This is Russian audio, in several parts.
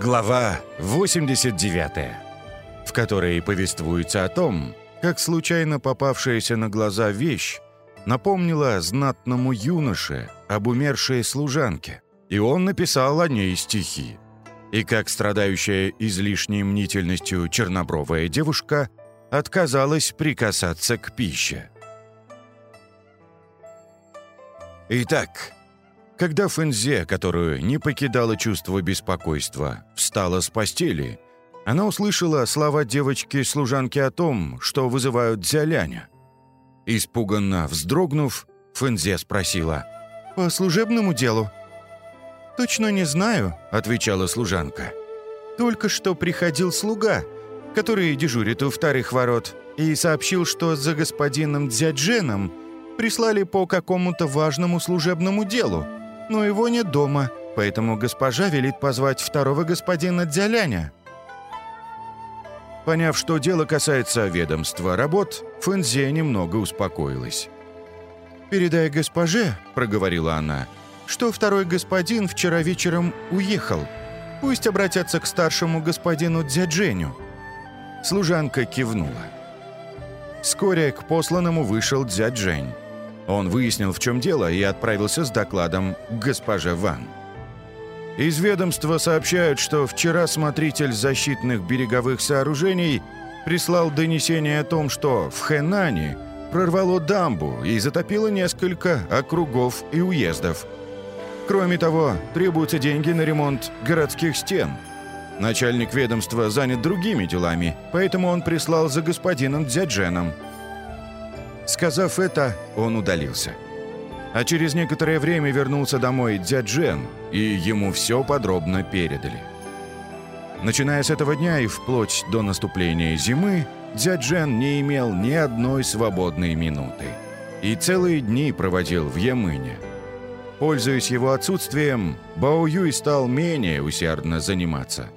Глава 89, в которой повествуется о том, как случайно попавшаяся на глаза вещь напомнила знатному юноше об умершей служанке, и он написал о ней стихи. И как страдающая излишней мнительностью чернобровая девушка отказалась прикасаться к пище. Итак, когда Фэнзе, которую не покидало чувство беспокойства, встала с постели, она услышала слова девочки-служанки о том, что вызывают Дзяляня. Испуганно вздрогнув, Фэнзе спросила «По служебному делу?» «Точно не знаю», — отвечала служанка. «Только что приходил слуга, который дежурит у вторых ворот, и сообщил, что за господином Дзядженом прислали по какому-то важному служебному делу, но его нет дома, поэтому госпожа велит позвать второго господина Дзяляня». Поняв, что дело касается ведомства работ, Фэнзе немного успокоилась. «Передай госпоже», — проговорила она, — «что второй господин вчера вечером уехал. Пусть обратятся к старшему господину Дзядженю». Служанка кивнула. Вскоре к посланному вышел Дзяджень. Он выяснил, в чем дело, и отправился с докладом к госпоже Ван. Из ведомства сообщают, что вчера смотритель защитных береговых сооружений прислал донесение о том, что в Хэнане прорвало дамбу и затопило несколько округов и уездов. Кроме того, требуются деньги на ремонт городских стен. Начальник ведомства занят другими делами, поэтому он прислал за господином Дзядженом – Сказав это, он удалился. А через некоторое время вернулся домой Дзяджен, и ему все подробно передали. Начиная с этого дня и вплоть до наступления зимы, Дзяджен не имел ни одной свободной минуты. И целые дни проводил в Ямыне. Пользуясь его отсутствием, Бао Юй стал менее усердно заниматься.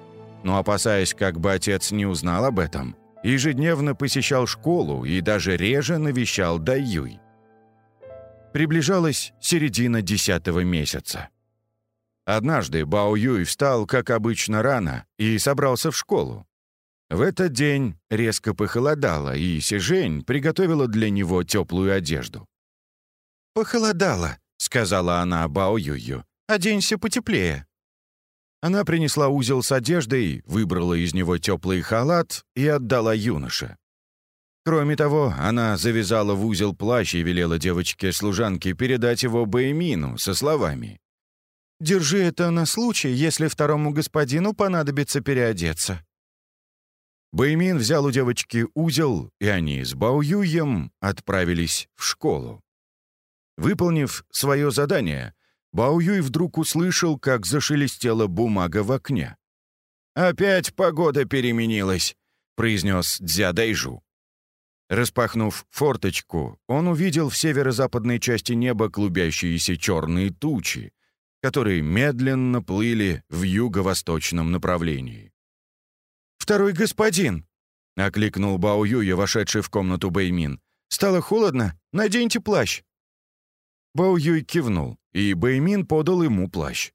Но опасаясь, как бы отец не узнал об этом, ежедневно посещал школу и даже реже навещал Даюй. Приближалась середина десятого месяца. Однажды Бао Юй встал, как обычно, рано и собрался в школу. В этот день резко похолодало, и Сижень приготовила для него теплую одежду. «Похолодало», — сказала она Бао Юю. «Оденься потеплее». Она принесла узел с одеждой, выбрала из него теплый халат и отдала юноше. Кроме того, она завязала в узел плащ и велела девочке-служанке передать его Баймину со словами. «Держи это на случай, если второму господину понадобится переодеться». Баймин взял у девочки узел, и они с Баоюем отправились в школу. Выполнив свое задание, Бао Юй вдруг услышал, как зашелестела бумага в окне. «Опять погода переменилась», — произнес Дзя Дайжу. Распахнув форточку, он увидел в северо-западной части неба клубящиеся черные тучи, которые медленно плыли в юго-восточном направлении. «Второй господин!» — окликнул Бао Юя, вошедший в комнату Бэймин. «Стало холодно? Наденьте плащ!» Бао Юй кивнул и Бэймин подал ему плащ.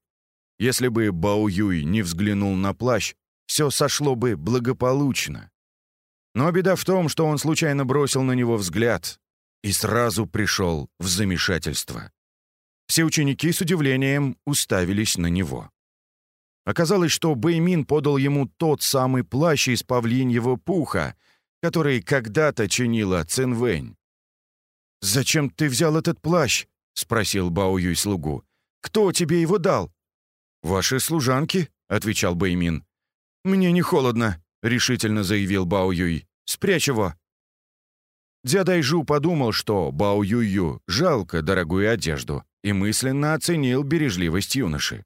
Если бы Бао Юй не взглянул на плащ, все сошло бы благополучно. Но беда в том, что он случайно бросил на него взгляд и сразу пришел в замешательство. Все ученики с удивлением уставились на него. Оказалось, что Бэймин подал ему тот самый плащ из павлиньего пуха, который когда-то чинила Цинвэнь. «Зачем ты взял этот плащ?» — спросил Бао Юй слугу. «Кто тебе его дал?» «Ваши служанки», — отвечал Бэймин. «Мне не холодно», — решительно заявил Бао Юй. «Спрячь его». Дзядайжу подумал, что Бао Юю жалко дорогую одежду и мысленно оценил бережливость юноши.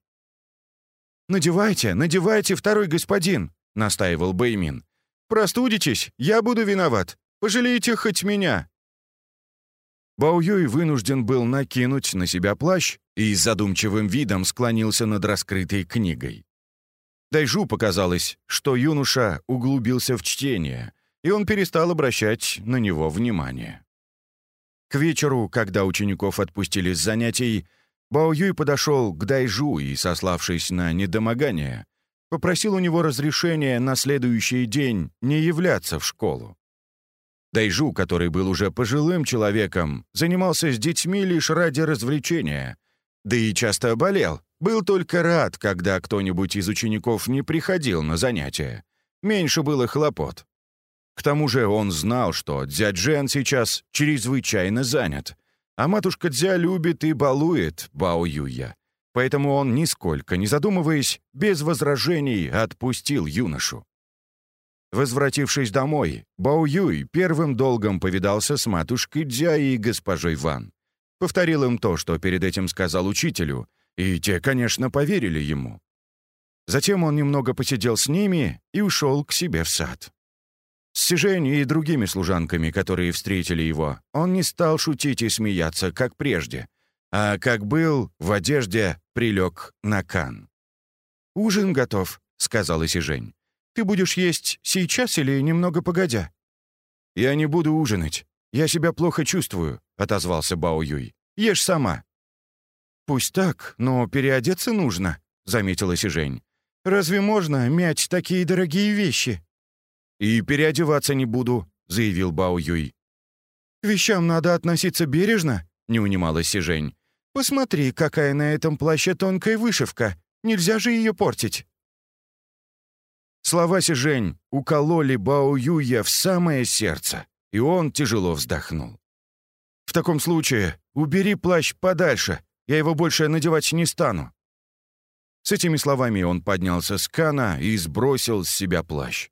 «Надевайте, надевайте, второй господин», — настаивал Бэймин. «Простудитесь, я буду виноват. Пожалейте хоть меня». Бао вынужден был накинуть на себя плащ и задумчивым видом склонился над раскрытой книгой. Дайжу показалось, что юноша углубился в чтение, и он перестал обращать на него внимание. К вечеру, когда учеников отпустили с занятий, Бао подошел к Дайжу и, сославшись на недомогание, попросил у него разрешения на следующий день не являться в школу. Дайжу, который был уже пожилым человеком, занимался с детьми лишь ради развлечения, да и часто болел, был только рад, когда кто-нибудь из учеников не приходил на занятия. Меньше было хлопот. К тому же он знал, что дядь Жен сейчас чрезвычайно занят, а матушка Дзя любит и балует Бао Юя. Поэтому он, нисколько не задумываясь, без возражений отпустил юношу. Возвратившись домой, Бао Юй первым долгом повидался с матушкой Дзя и госпожой Ван. Повторил им то, что перед этим сказал учителю, и те, конечно, поверили ему. Затем он немного посидел с ними и ушел к себе в сад. С Сижень и другими служанками, которые встретили его, он не стал шутить и смеяться, как прежде, а как был, в одежде прилег на кан. «Ужин готов», — сказала Сижень. «Ты будешь есть сейчас или немного погодя?» «Я не буду ужинать. Я себя плохо чувствую», — отозвался Бао Юй. «Ешь сама». «Пусть так, но переодеться нужно», — заметила Сижень. «Разве можно мять такие дорогие вещи?» «И переодеваться не буду», — заявил Бао Юй. «К вещам надо относиться бережно», — не унималась Сижень. «Посмотри, какая на этом плаще тонкая вышивка. Нельзя же ее портить». Слова Сижень укололи Бао Юя в самое сердце, и он тяжело вздохнул. «В таком случае убери плащ подальше, я его больше надевать не стану». С этими словами он поднялся с кана и сбросил с себя плащ.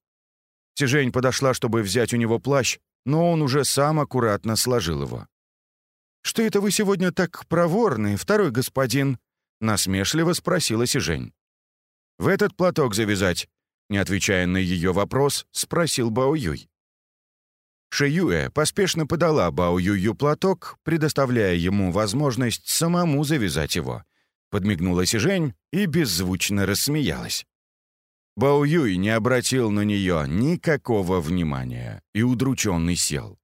Тяжень подошла, чтобы взять у него плащ, но он уже сам аккуратно сложил его. «Что это вы сегодня так проворны, второй господин?» — насмешливо спросила Сижень. «В этот платок завязать», — не отвечая на ее вопрос, спросил Бао Юй. Шиюэ поспешно подала Бао Юю платок, предоставляя ему возможность самому завязать его. Подмигнула Сижень и беззвучно рассмеялась. Бао Юй не обратил на нее никакого внимания и удрученный сел.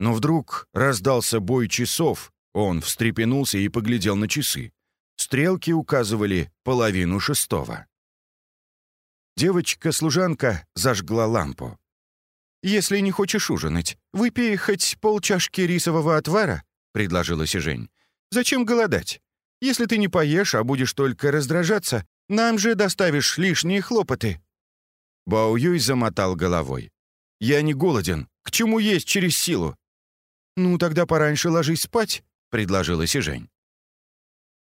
Но вдруг раздался бой часов, он встрепенулся и поглядел на часы. Стрелки указывали половину шестого. Девочка-служанка зажгла лампу. «Если не хочешь ужинать, выпей хоть полчашки рисового отвара», — предложила Сижень. «Зачем голодать? Если ты не поешь, а будешь только раздражаться, нам же доставишь лишние хлопоты». Бао Юй замотал головой. «Я не голоден. К чему есть через силу?» «Ну, тогда пораньше ложись спать», — предложила Сижень.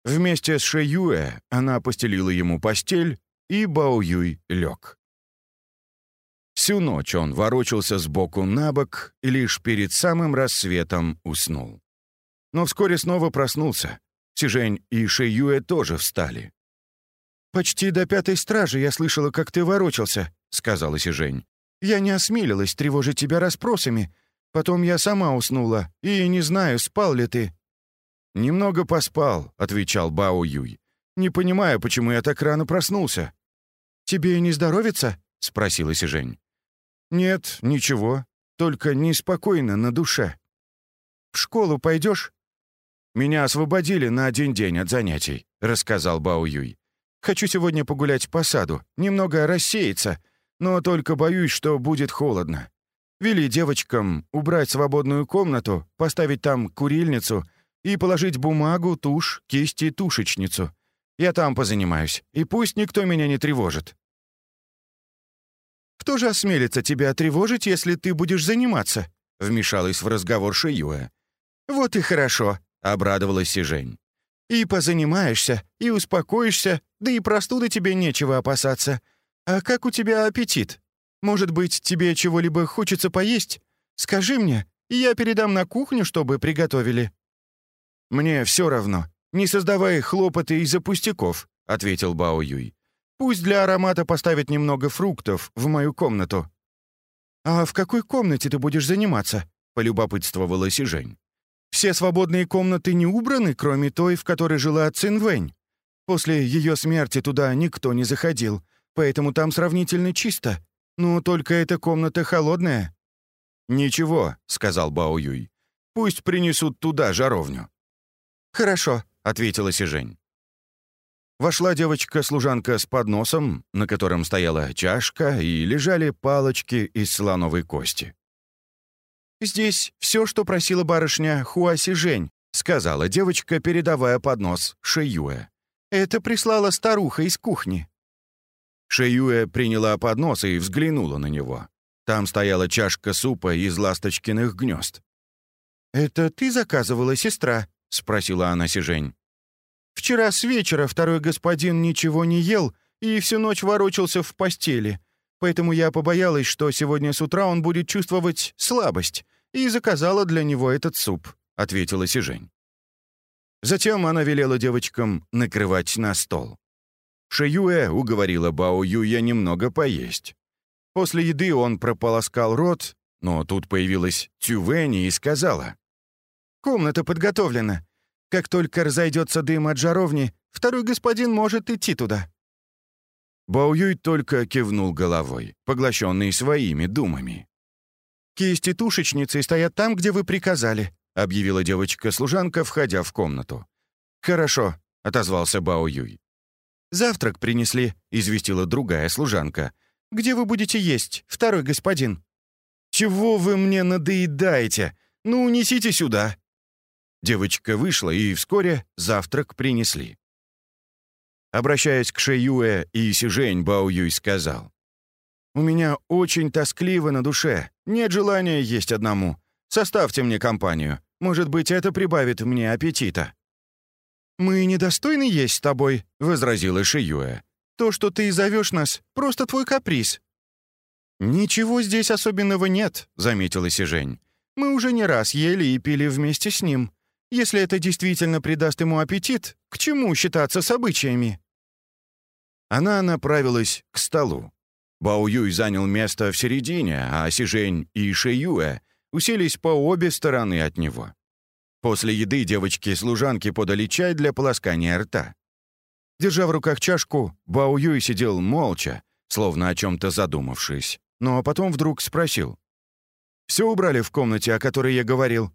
Вместе с Шэюэ она постелила ему постель, и Бао Юй лег. Всю ночь он ворочался сбоку на бок и лишь перед самым рассветом уснул. Но вскоре снова проснулся. Сижень и Шэюэ тоже встали. «Почти до пятой стражи я слышала, как ты ворочался», — сказала Сижень. «Я не осмелилась тревожить тебя расспросами. Потом я сама уснула, и не знаю, спал ли ты». «Немного поспал», — отвечал Бао Юй. «Не понимаю, почему я так рано проснулся». «Тебе не здоровится?» — спросила Сижень. «Нет, ничего, только неспокойно на душе». «В школу пойдешь?» «Меня освободили на один день от занятий», — рассказал Бао Юй. Хочу сегодня погулять по саду, немного рассеяться, но только боюсь, что будет холодно. Вели девочкам убрать свободную комнату, поставить там курильницу и положить бумагу, тушь, кисти, тушечницу. Я там позанимаюсь, и пусть никто меня не тревожит». «Кто же осмелится тебя тревожить, если ты будешь заниматься?» — вмешалась в разговор Шиюэ. «Вот и хорошо», — обрадовалась Сижень. И позанимаешься, и успокоишься, да и простуды тебе нечего опасаться. А как у тебя аппетит? Может быть, тебе чего-либо хочется поесть? Скажи мне, и я передам на кухню, чтобы приготовили». «Мне все равно. Не создавай хлопоты из-за пустяков», — ответил Бао Юй. «Пусть для аромата поставят немного фруктов в мою комнату». «А в какой комнате ты будешь заниматься?» — полюбопытствовала Сижень. Все свободные комнаты не убраны, кроме той, в которой жила Цинвэнь. После ее смерти туда никто не заходил, поэтому там сравнительно чисто. Но только эта комната холодная». «Ничего», — сказал Бао Юй. «Пусть принесут туда жаровню». «Хорошо», — ответила Сижень. Вошла девочка-служанка с подносом, на котором стояла чашка и лежали палочки из слоновой кости. «Здесь все, что просила барышня Хуаси Жень», сказала девочка, передавая поднос Шеюэ. «Это прислала старуха из кухни». Шеюэ приняла поднос и взглянула на него. Там стояла чашка супа из ласточкиных гнезд. «Это ты заказывала, сестра?» — спросила она Сижень. «Вчера с вечера второй господин ничего не ел и всю ночь ворочался в постели, поэтому я побоялась, что сегодня с утра он будет чувствовать слабость, и заказала для него этот суп», — ответила Сижень. Затем она велела девочкам накрывать на стол. Шеюэ уговорила Бао Юя немного поесть. После еды он прополоскал рот, но тут появилась Тювени и сказала. «Комната подготовлена. Как только разойдется дым от жаровни, второй господин может идти туда». Бао Юй только кивнул головой, поглощенный своими думами. «Кисти тушечницы стоят там, где вы приказали», — объявила девочка-служанка, входя в комнату. «Хорошо», — отозвался Бао Юй. «Завтрак принесли», — известила другая служанка. «Где вы будете есть, второй господин?» «Чего вы мне надоедаете? Ну, несите сюда!» Девочка вышла, и вскоре завтрак принесли. Обращаясь к Шеюэ и Сижень, Бао Юй сказал. «У меня очень тоскливо на душе. Нет желания есть одному. Составьте мне компанию. Может быть, это прибавит мне аппетита». «Мы недостойны есть с тобой», — возразила Шиюэ. «То, что ты зовешь нас, просто твой каприз». «Ничего здесь особенного нет», — заметила Сижень. «Мы уже не раз ели и пили вместе с ним. Если это действительно придаст ему аппетит, к чему считаться с обычаями?» Она направилась к столу. Бао Юй занял место в середине, а Сижень и Шэюэ уселись по обе стороны от него. После еды девочки-служанки подали чай для полоскания рта. Держа в руках чашку, Бао Юй сидел молча, словно о чем-то задумавшись, но потом вдруг спросил. «Все убрали в комнате, о которой я говорил?»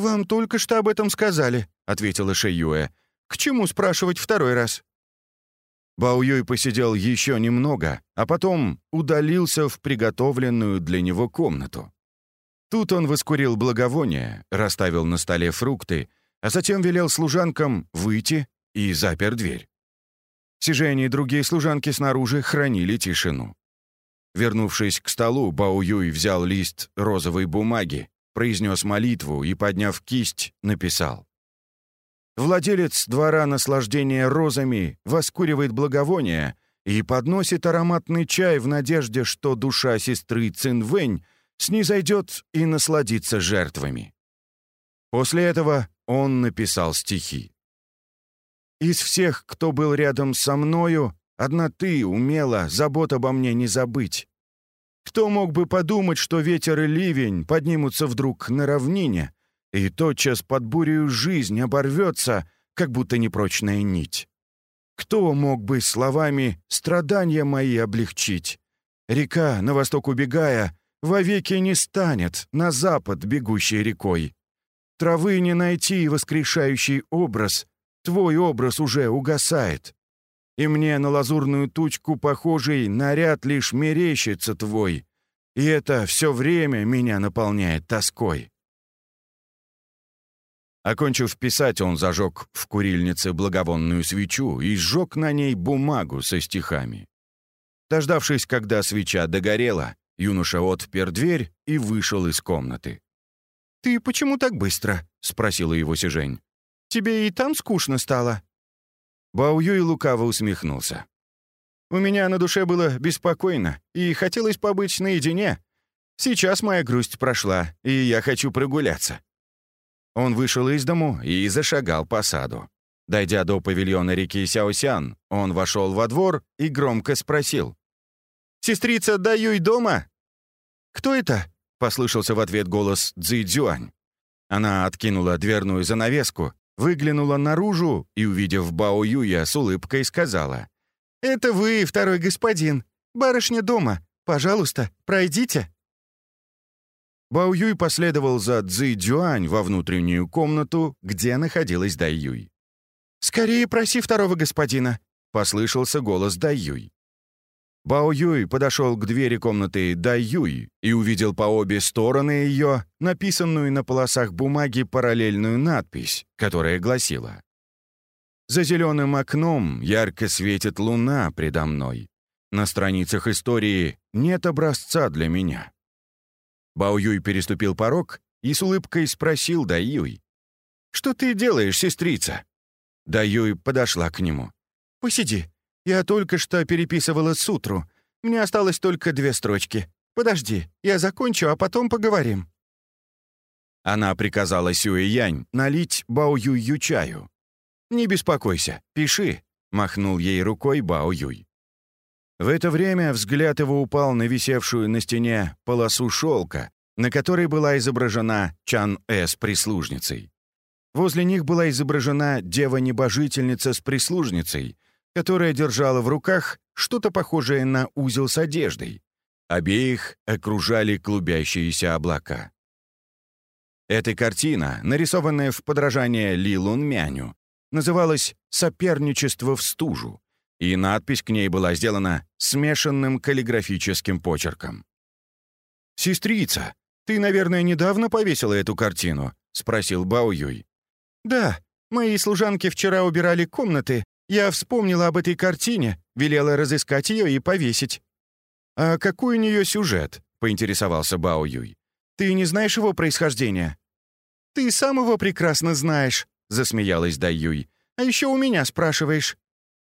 «Вам только что об этом сказали», — ответила Шэюэ. «К чему спрашивать второй раз?» Бао Юй посидел еще немного, а потом удалился в приготовленную для него комнату. Тут он воскурил благовоние, расставил на столе фрукты, а затем велел служанкам выйти и запер дверь. Сижень и другие служанки снаружи хранили тишину. Вернувшись к столу, Бао Юй взял лист розовой бумаги, произнес молитву и, подняв кисть, написал. Владелец двора наслаждения розами воскуривает благовоние и подносит ароматный чай в надежде, что душа сестры Цинвэнь снизойдет и насладится жертвами. После этого он написал стихи. «Из всех, кто был рядом со мною, одна ты умела забот обо мне не забыть. Кто мог бы подумать, что ветер и ливень поднимутся вдруг на равнине, и тотчас под бурею жизнь оборвется, как будто непрочная нить? Кто мог бы словами страдания мои облегчить? Река, на восток убегая, вовеки не станет на запад бегущей рекой. Травы не найти воскрешающий образ, твой образ уже угасает. И мне на лазурную тучку похожий наряд лишь мерещится твой, и это все время меня наполняет тоской. Окончив писать, он зажег в курильнице благовонную свечу и сжег на ней бумагу со стихами. Дождавшись, когда свеча догорела, Юноша отпер дверь и вышел из комнаты. «Ты почему так быстро?» — спросила его Сижень. «Тебе и там скучно стало?» Бао Юй лукаво усмехнулся. «У меня на душе было беспокойно, и хотелось побыть наедине. Сейчас моя грусть прошла, и я хочу прогуляться». Он вышел из дому и зашагал по саду. Дойдя до павильона реки Сяосян, он вошел во двор и громко спросил. «Сестрица Даюй дома?» «Кто это?» — послышался в ответ голос Цзи Цзюань. Она откинула дверную занавеску, выглянула наружу и, увидев Бао Юя, с улыбкой сказала. «Это вы, второй господин. Барышня дома. Пожалуйста, пройдите». Бао Юй последовал за Цзи Дюань во внутреннюю комнату, где находилась Дай Юй. «Скорее проси второго господина», — послышался голос Даюй. Бао Юй подошел к двери комнаты Дай Юй и увидел по обе стороны ее написанную на полосах бумаги параллельную надпись, которая гласила «За зеленым окном ярко светит луна предо мной. На страницах истории нет образца для меня». Бао Юй переступил порог и с улыбкой спросил Дай Юй. «Что ты делаешь, сестрица?» Дай Юй подошла к нему. «Посиди, я только что переписывала сутру. Мне осталось только две строчки. Подожди, я закончу, а потом поговорим». Она приказала Сюэ Янь налить Бао Юю чаю. «Не беспокойся, пиши», — махнул ей рукой Бао Юй. В это время взгляд его упал на висевшую на стене полосу шелка, на которой была изображена Чан-Э с прислужницей. Возле них была изображена дева-небожительница с прислужницей — которая держала в руках что-то похожее на узел с одеждой. Обеих окружали клубящиеся облака. Эта картина, нарисованная в подражание Ли Лун Мяню, называлась «Соперничество в стужу», и надпись к ней была сделана смешанным каллиграфическим почерком. «Сестрица, ты, наверное, недавно повесила эту картину?» — спросил Бао Юй. «Да, мои служанки вчера убирали комнаты, я вспомнила об этой картине, велела разыскать ее и повесить». «А какой у нее сюжет?» — поинтересовался Бао Юй. «Ты не знаешь его происхождения?» «Ты сам его прекрасно знаешь», — засмеялась Дай Юй. «А еще у меня спрашиваешь».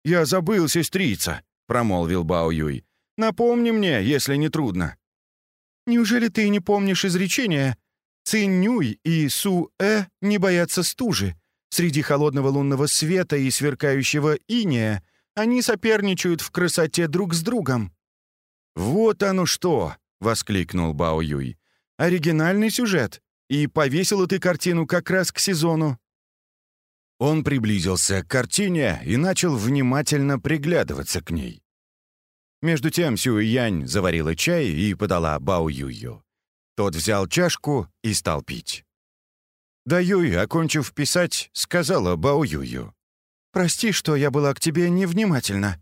«Я забыл, сестрица», — промолвил Бао Юй. «Напомни мне, если не трудно». «Неужели ты не помнишь изречения? Цинь-нюй и Су-э не боятся стужи, Среди холодного лунного света и сверкающего иния они соперничают в красоте друг с другом. «Вот оно что!» — воскликнул Бао Юй. «Оригинальный сюжет. И повесила ты картину как раз к сезону». Он приблизился к картине и начал внимательно приглядываться к ней. Между тем Сюй Янь заварила чай и подала Бао Юю. Тот взял чашку и стал пить. Даюй, окончив писать, сказала Бао Юю. «Прости, что я была к тебе невнимательна».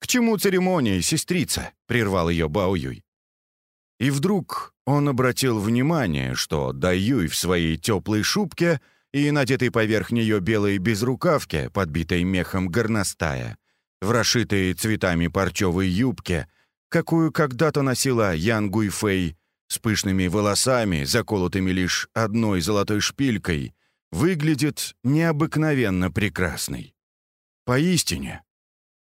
«К чему церемонии, сестрица?» — прервал ее Бао Юй. И вдруг он обратил внимание, что Даюй в своей теплой шубке и надетой поверх нее белой безрукавке, подбитой мехом горностая, в расшитой цветами парчевой юбке, какую когда-то носила Ян Гуйфэй, с пышными волосами, заколотыми лишь одной золотой шпилькой, выглядит необыкновенно прекрасной. Поистине,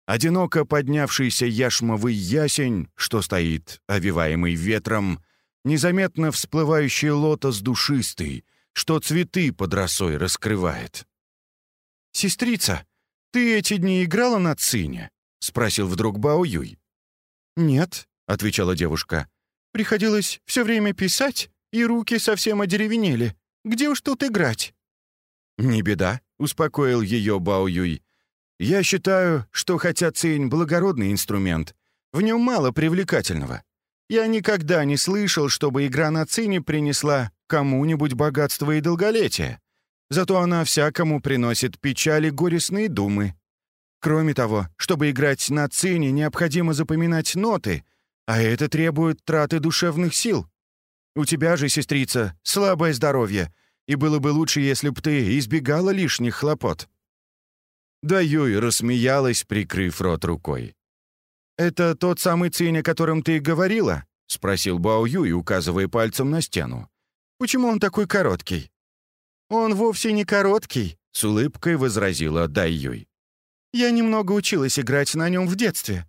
одиноко поднявшийся яшмовый ясень, что стоит, овиваемый ветром, незаметно всплывающий лотос душистый, что цветы под росой раскрывает. «Сестрица, ты эти дни играла на цине?» — спросил вдруг Бао Юй. «Нет», — отвечала девушка, Приходилось все время писать, и руки совсем одеревенели. Где уж тут играть?» «Не беда», — успокоил ее Бао Юй. «Я считаю, что хотя цинь — благородный инструмент, в нем мало привлекательного. Я никогда не слышал, чтобы игра на цине принесла кому-нибудь богатство и долголетие. Зато она всякому приносит печали горестные думы. Кроме того, чтобы играть на цине, необходимо запоминать ноты — а это требует траты душевных сил. У тебя же, сестрица, слабое здоровье, и было бы лучше, если б ты избегала лишних хлопот». Да Юй рассмеялась, прикрыв рот рукой. «Это тот самый цинь, о котором ты говорила?» — спросил Бао Юй, указывая пальцем на стену. «Почему он такой короткий?» «Он вовсе не короткий», — с улыбкой возразила Дай Юй. «Я немного училась играть на нем в детстве.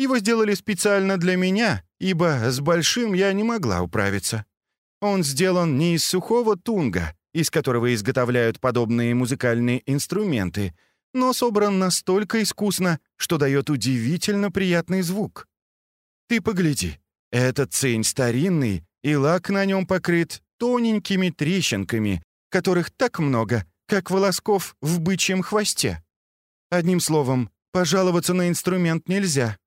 Его сделали специально для меня, ибо с большим я не могла управиться. Он сделан не из сухого тунга, из которого изготовляют подобные музыкальные инструменты, но собран настолько искусно, что дает удивительно приятный звук. Ты погляди, этот цень старинный, и лак на нем покрыт тоненькими трещинками, которых так много, как волосков в бычьем хвосте. Одним словом, пожаловаться на инструмент нельзя.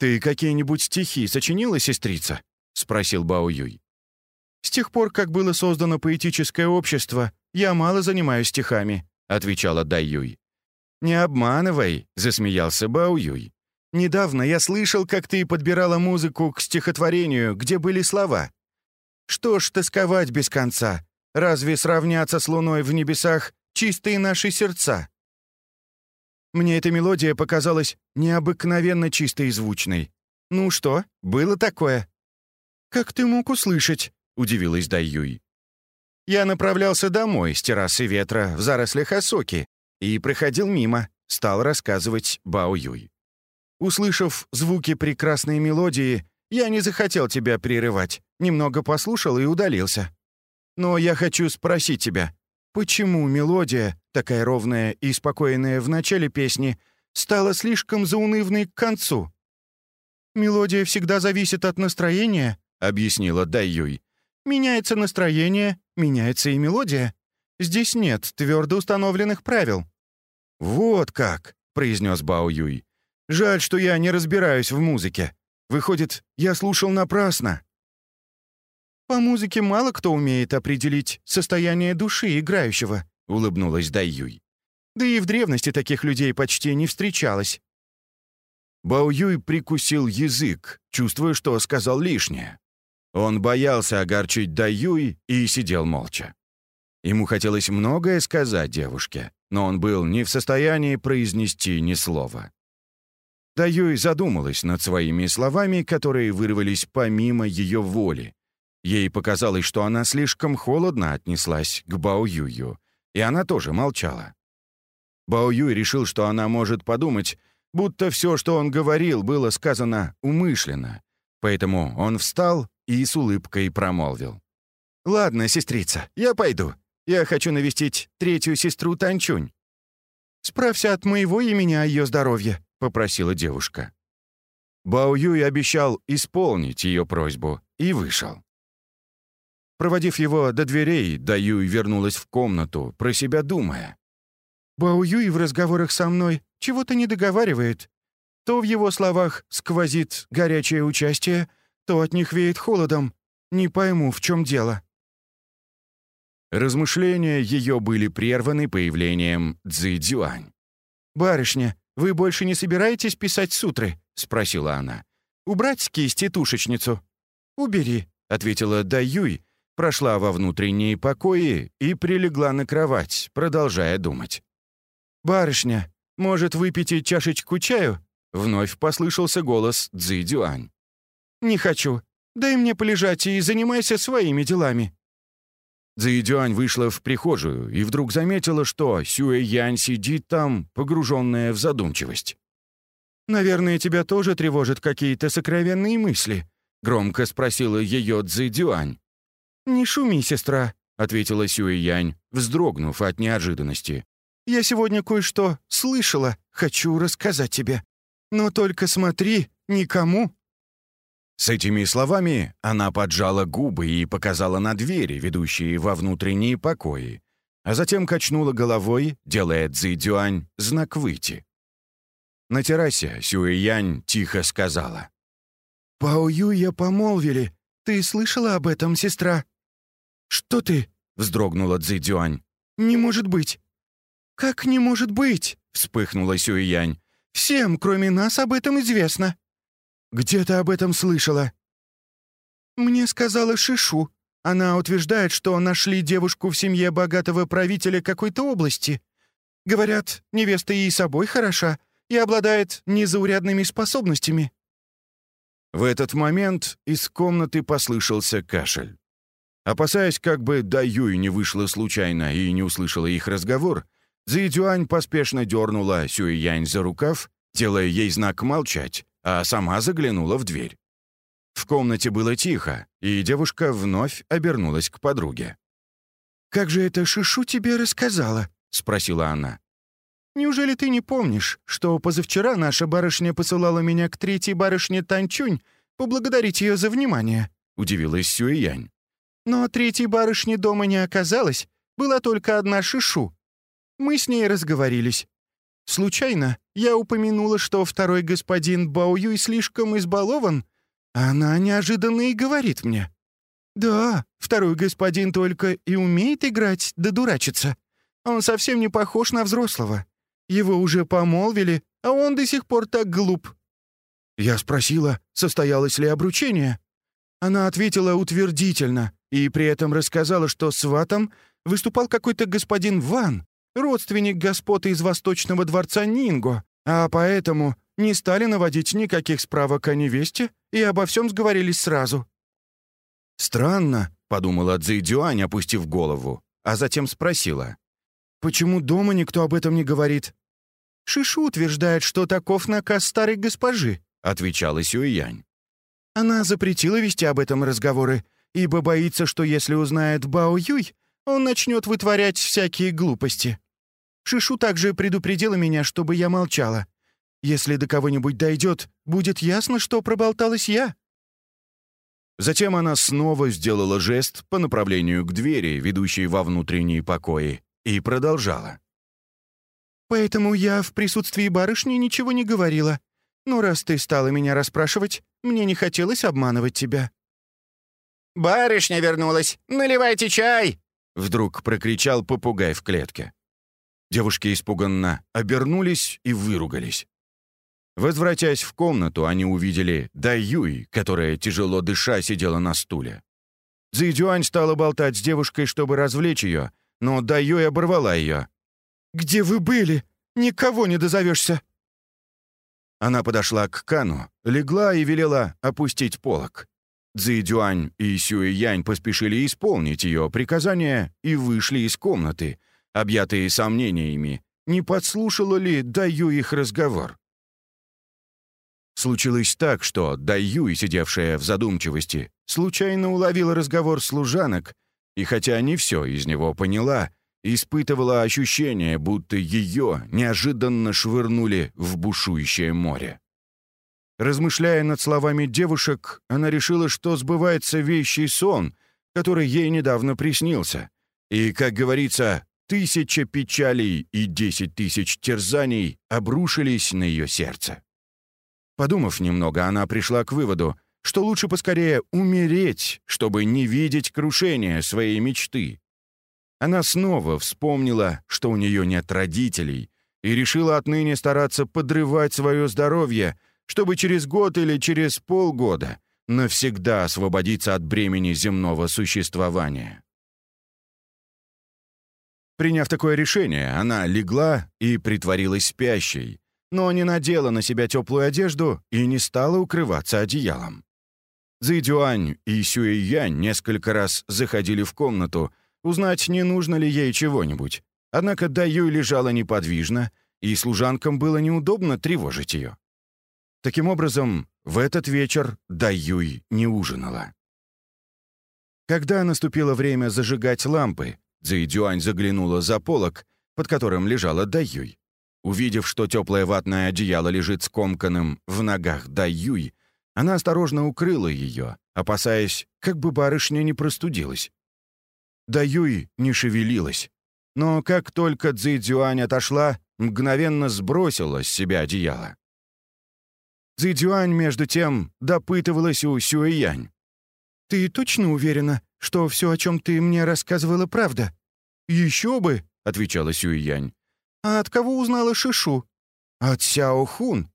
«Ты какие-нибудь стихи сочинила, сестрица?» — спросил Бао Юй. «С тех пор, как было создано поэтическое общество, я мало занимаюсь стихами», — отвечала Дай Юй. «Не обманывай», — засмеялся Бао Юй. «Недавно я слышал, как ты подбирала музыку к стихотворению, где были слова. Что ж тосковать без конца? Разве сравнятся с луной в небесах чистые наши сердца?» Мне эта мелодия показалась необыкновенно чистой и звучной. «Ну что, было такое?» «Как ты мог услышать?» — удивилась Дай Юй. «Я направлялся домой с террасы ветра в зарослях Осоки и проходил мимо», — стал рассказывать Бао Юй. Услышав звуки прекрасной мелодии, я не захотел тебя прерывать, немного послушал и удалился. Но я хочу спросить тебя, почему мелодия, такая ровная и спокойная в начале песни, стала слишком заунывной к концу?» «Мелодия всегда зависит от настроения», — объяснила Дайюй. «Меняется настроение, меняется и мелодия. Здесь нет твердо установленных правил». «Вот как», — произнес Бао Юй. «Жаль, что я не разбираюсь в музыке. Выходит, я слушал напрасно». «По музыке мало кто умеет определить состояние души играющего», — улыбнулась Дайюй. «Да и в древности таких людей почти не встречалось». Бао прикусил язык, чувствуя, что сказал лишнее. Он боялся огорчить Даюй и сидел молча. Ему хотелось многое сказать девушке, но он был не в состоянии произнести ни слова. Даюй задумалась над своими словами, которые вырвались помимо ее воли. Ей показалось, что она слишком холодно отнеслась к Бао Юю, и она тоже молчала. Бао Юй решил, что она может подумать, будто все, что он говорил, было сказано умышленно. Поэтому он встал и с улыбкой промолвил. «Ладно, сестрица, я пойду. Я хочу навестить третью сестру Танчунь». «Справься от моего имени о ее здоровье», — попросила девушка. Бао Юй обещал исполнить ее просьбу и вышел. Проводив его до дверей, Даюй вернулась в комнату, про себя думая. «Бао Юй в разговорах со мной чего-то не договаривает. То в его словах сквозит горячее участие, то от них веет холодом. Не пойму, в чем дело». Размышления ее были прерваны появлением Цзи. «Барышня, вы больше не собираетесь писать сутры?» — спросила она. «Убрать с кисти тушечницу?» «Убери», — ответила Даюй, прошла во внутренние покои и прилегла на кровать, продолжая думать. «Барышня, может, выпейте чашечку чаю?» Вновь послышался голос Цзи Дюань. «Не хочу. Дай мне полежать и занимайся своими делами». Цзэйдюань вышла в прихожую и вдруг заметила, что Сюэ Янь сидит там, погруженная в задумчивость. «Наверное, тебя тоже тревожат какие-то сокровенные мысли?» — громко спросила ее Цзэйдюань. «Не шуми, сестра», — ответила Сюэ Янь, вздрогнув от неожиданности. «Я сегодня кое-что слышала, хочу рассказать тебе. Но только смотри, никому с этими словами она поджала губы и показала на двери, ведущие во внутренние покои, а затем качнула головой, делая Цзи знак «выйти». На террасе Сюэянь тихо сказала. «Пао Юя помолвили. Ты слышала об этом, сестра?» «Что ты?» — вздрогнула Цзи «Не может быть!» «Как не может быть?» — вспыхнула Сюэянь. «Всем, кроме нас, об этом известно». «Где ты об этом слышала?» «Мне сказала Шишу. Она утверждает, что нашли девушку в семье богатого правителя какой-то области. Говорят, невеста ей собой хороша и обладает незаурядными способностями». В этот момент из комнаты послышался кашель. Опасаясь, как бы Даюй не вышла случайно и не услышала их разговор, Цзэйдюань поспешно дернула Сюэянь за рукав, делая ей знак молчать, а сама заглянула в дверь. В комнате было тихо, и девушка вновь обернулась к подруге. «Как же это Шишу тебе рассказала?» — спросила она. «Неужели ты не помнишь, что позавчера наша барышня посылала меня к третьей барышне Танчунь поблагодарить ее за внимание?» — удивилась Сюэянь. «Но третьей барышни дома не оказалось, была только одна Шишу. Мы с ней разговорились. Случайно я упомянула, что второй господин Баоюй слишком избалован, а она неожиданно и говорит мне. «Да, второй господин только и умеет играть да дурачиться. Он совсем не похож на взрослого. Его уже помолвили, а он до сих пор так глуп». Я спросила, состоялось ли обручение. Она ответила утвердительно и при этом рассказала, что сватом выступал какой-то господин Ван, родственник господа из восточного дворца Нинго, а поэтому не стали наводить никаких справок о невесте и обо всем сговорились сразу. «Странно», — подумала Цзэйдюань, опустив голову, а затем спросила. «Почему дома никто об этом не говорит?» «Шишу утверждает, что таков наказ старой госпожи», — отвечала Сюэянь. «Она запретила вести об этом разговоры, ибо боится, что если узнает Бао Юй, он начнет вытворять всякие глупости. Шишу также предупредила меня, чтобы я молчала. Если до кого-нибудь дойдет, будет ясно, что проболталась я». Затем она снова сделала жест по направлению к двери, ведущей во внутренние покои, и продолжала. «Поэтому я в присутствии барышни ничего не говорила. Но раз ты стала меня расспрашивать, мне не хотелось обманывать тебя». «Барышня вернулась! Наливайте чай!» Вдруг прокричал попугай в клетке. Девушки испуганно обернулись и выругались. Возвратясь в комнату, они увидели Даюй, которая, тяжело дыша, сидела на стуле. Цзэйдюань стала болтать с девушкой, чтобы развлечь ее, но Даюй оборвала ее. «Где вы были? Никого не дозовешься!» Она подошла к Кану, легла и велела опустить полок. Цзэйдюань и Сюэянь поспешили исполнить ее приказание и вышли из комнаты, объятые сомнениями, не подслушала ли Даю их разговор. Случилось так, что Даюй, сидевшая в задумчивости, случайно уловила разговор служанок, и хотя не все из него поняла, испытывала ощущение, будто ее неожиданно швырнули в бушующее море. Размышляя над словами девушек, она решила, что сбывается вещий сон, который ей недавно приснился. И, как говорится, тысяча печалей и десять тысяч терзаний обрушились на ее сердце. Подумав немного, она пришла к выводу, что лучше поскорее умереть, чтобы не видеть крушения своей мечты. Она снова вспомнила, что у нее нет родителей, и решила отныне стараться подрывать свое здоровье — чтобы через год или через полгода навсегда освободиться от бремени земного существования. Приняв такое решение, она легла и притворилась спящей, но не надела на себя теплую одежду и не стала укрываться одеялом. Цзэдюань и Сюэянь несколько раз заходили в комнату, узнать, не нужно ли ей чего-нибудь. Однако Даюй лежала неподвижно, и служанкам было неудобно тревожить ее. Таким образом, в этот вечер Даюй не ужинала. Когда наступило время зажигать лампы, Цзэйдюань заглянула за полок, под которым лежала Даюй. Увидев, что теплое ватное одеяло лежит скомканным в ногах Даюй, она осторожно укрыла ее, опасаясь, как бы барышня не простудилась. Даюй не шевелилась, но как только Цзэйдюань отошла, мгновенно сбросила с себя одеяло. Цзэдюань, между тем, допытывалась у Сюэянь. «Ты точно уверена, что все, о чем ты мне рассказывала, правда?» «Еще бы!» — отвечала Сюэянь. «А от кого узнала Шишу?» «От Сяо Хун».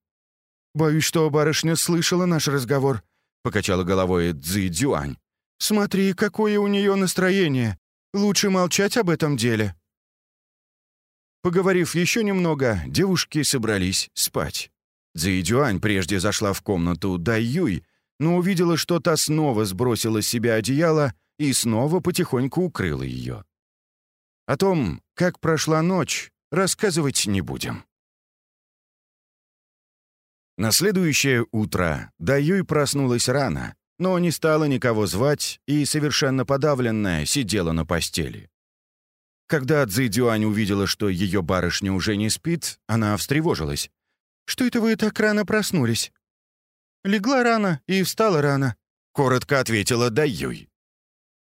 «Боюсь, что барышня слышала наш разговор», — покачала головой Цзэдюань. «Смотри, какое у нее настроение. Лучше молчать об этом деле». Поговорив еще немного, девушки собрались спать. Цзэйдюань прежде зашла в комнату Даюй, но увидела, что та снова сбросила с себя одеяло и снова потихоньку укрыла ее. О том, как прошла ночь, рассказывать не будем. На следующее утро Даюй проснулась рано, но не стала никого звать и, совершенно подавленная, сидела на постели. Когда Цзэдюань увидела, что ее барышня уже не спит, она встревожилась. Что это вы так рано проснулись?» «Легла рано и встала рано», — коротко ответила Даюй.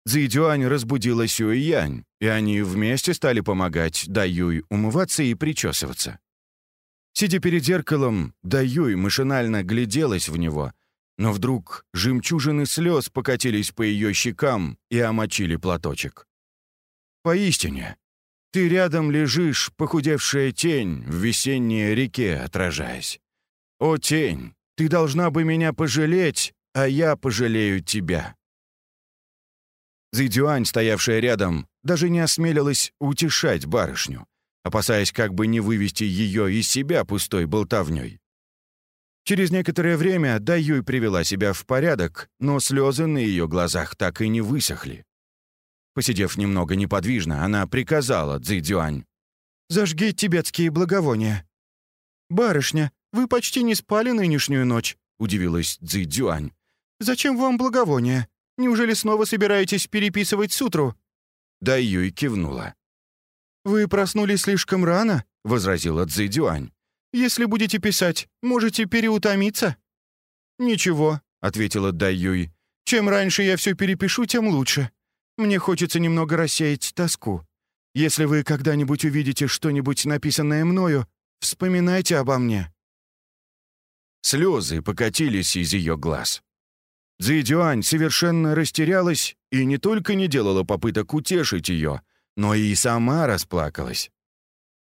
Цзэдюань разбудила Сюэянь, и они вместе стали помогать Даюй умываться и причесываться. Сидя перед зеркалом, Даюй машинально гляделась в него, но вдруг жемчужины слез покатились по ее щекам и омочили платочек. Поистине, Ты рядом лежишь, похудевшая тень, в весенней реке отражаясь. О, тень, ты должна бы меня пожалеть, а я пожалею тебя». Зидюань, стоявшая рядом, даже не осмелилась утешать барышню, опасаясь как бы не вывести ее из себя пустой болтовней. Через некоторое время Даюй привела себя в порядок, но слезы на ее глазах так и не высохли. Посидев немного неподвижно, она приказала Цзэдюань. «Зажги тибетские благовония». «Барышня, вы почти не спали нынешнюю ночь», — удивилась Цзэдюань. «Зачем вам благовония? Неужели снова собираетесь переписывать сутру?» Даюй кивнула. «Вы проснулись слишком рано», — возразила Цзэдюань. «Если будете писать, можете переутомиться». «Ничего», — ответила Даюй. «Чем раньше я все перепишу, тем лучше. Мне хочется немного рассеять тоску. Если вы когда-нибудь увидите что-нибудь написанное мною, вспоминайте обо мне». Слезы покатились из ее глаз. Цзэдюань совершенно растерялась и не только не делала попыток утешить ее, но и сама расплакалась.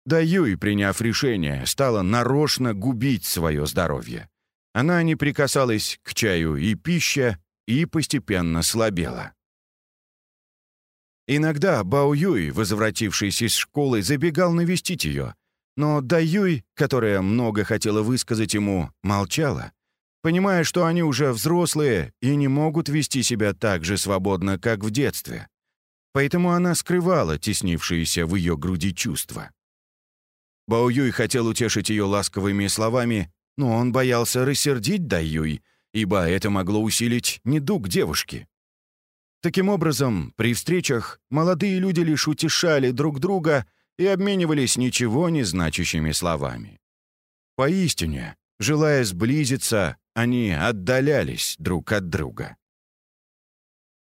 Да Юй, приняв решение, стала нарочно губить свое здоровье. Она не прикасалась к чаю и пище и постепенно слабела. Иногда Бао Юй, возвратившись из школы, забегал навестить ее. Но Да Юй, которая много хотела высказать ему, молчала, понимая, что они уже взрослые и не могут вести себя так же свободно, как в детстве. Поэтому она скрывала теснившиеся в ее груди чувства. Бао Юй хотел утешить ее ласковыми словами, но он боялся рассердить Да Юй, ибо это могло усилить недуг девушки. Таким образом, при встречах молодые люди лишь утешали друг друга и обменивались ничего не значащими словами. Поистине, желая сблизиться, они отдалялись друг от друга.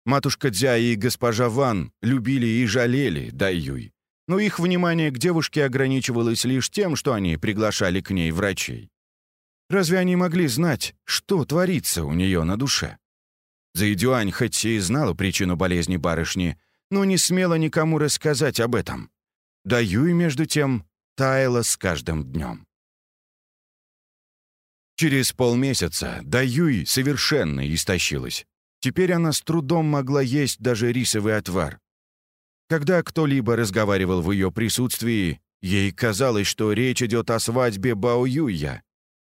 Матушка Дзя и госпожа Ван любили и жалели Даюй, но их внимание к девушке ограничивалось лишь тем, что они приглашали к ней врачей. Разве они могли знать, что творится у нее на душе? Заидюань хоть и знала причину болезни барышни, но не смела никому рассказать об этом. Да Юй, между тем, таяла с каждым днем. Через полмесяца Да Юй совершенно истощилась. Теперь она с трудом могла есть даже рисовый отвар. Когда кто-либо разговаривал в ее присутствии, ей казалось, что речь идет о свадьбе Бао Юя.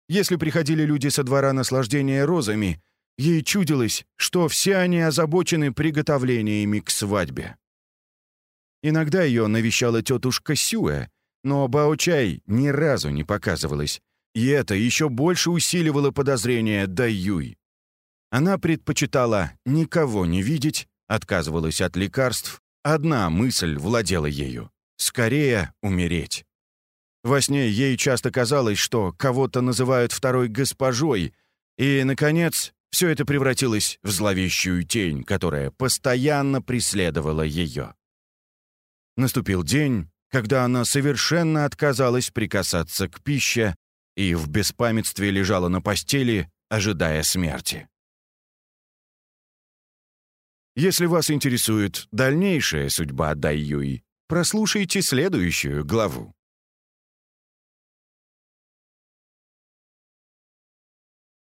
Если приходили люди со двора наслаждения розами, Ей чудилось, что все они озабочены приготовлениями к свадьбе. Иногда ее навещала тетушка Сюэ, но Баочай ни разу не показывалась, и это еще больше усиливало подозрения Даюй. Она предпочитала никого не видеть, отказывалась от лекарств. Одна мысль владела ею — скорее умереть. Во сне ей часто казалось, что кого-то называют второй госпожой, и, наконец, все это превратилось в зловещую тень, которая постоянно преследовала ее. Наступил день, когда она совершенно отказалась прикасаться к пище и в беспамятстве лежала на постели, ожидая смерти. Если вас интересует дальнейшая судьба Дайюй, прослушайте следующую главу.